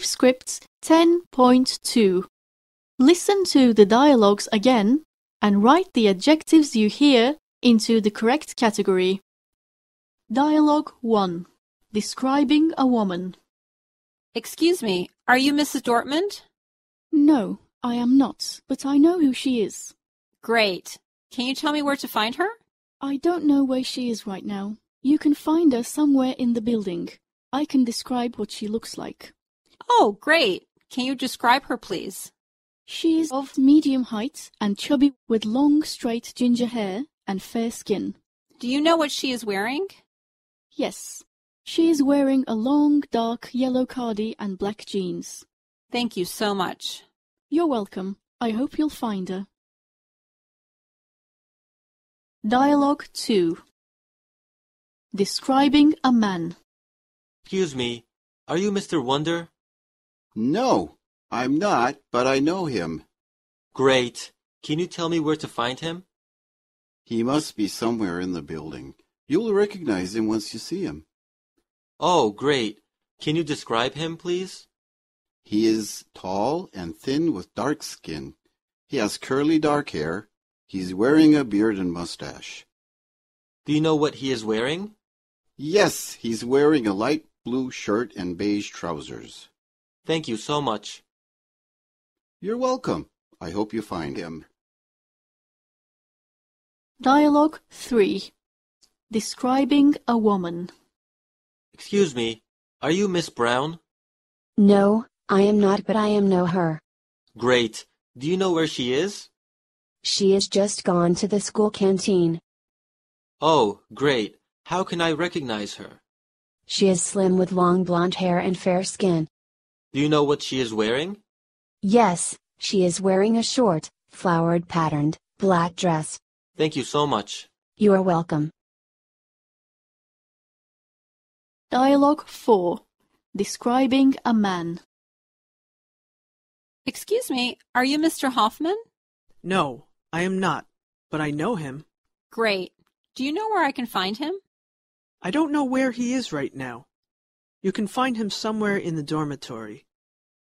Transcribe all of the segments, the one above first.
Tapescript 10.2. Listen to the dialogues again and write the adjectives you hear into the correct category. Dialogue 1. Describing a woman. Excuse me, are you Mrs. Dortmund? No, I am not, but I know who she is. Great. Can you tell me where to find her? I don't know where she is right now. You can find her somewhere in the building. I can describe what she looks like. Oh, great. Can you describe her, please? She is of medium height and chubby with long, straight ginger hair and fair skin. Do you know what she is wearing? Yes, she is wearing a long, dark yellow cardi and black jeans. Thank you so much. You're welcome. I hope you'll find her. Dialogue 2 Describing a man. Excuse me, are you Mr. Wonder? No, I'm not, but I know him. Great. Can you tell me where to find him? He must be somewhere in the building. You'll recognize him once you see him. Oh, great. Can you describe him, please? He is tall and thin with dark skin. He has curly dark hair. He's wearing a beard and mustache. Do you know what he is wearing? Yes, he's wearing a light blue shirt and beige trousers. Thank you so much. You're welcome. I hope you find him. Dialogue 3 Describing a woman. Excuse me, are you Miss Brown? No, I am not, but I am know her. Great. Do you know where she is? She is just gone to the school canteen. Oh, great. How can I recognize her? She is slim with long blonde hair and fair skin. Do you know what she is wearing? Yes, she is wearing a short, flowered patterned, black dress. Thank you so much. You are welcome. Dialogue 4 Describing a man. Excuse me, are you Mr. Hoffman? No, I am not, but I know him. Great. Do you know where I can find him? I don't know where he is right now. You can find him somewhere in the dormitory.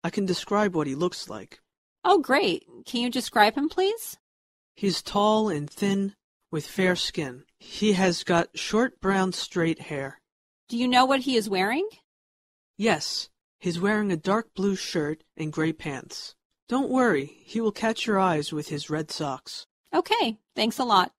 I can describe what he looks like. Oh, great. Can you describe him, please? He's tall and thin, with fair skin. He has got short brown straight hair. Do you know what he is wearing? Yes, he's wearing a dark blue shirt and gray pants. Don't worry, he will catch your eyes with his red socks. Okay, thanks a lot.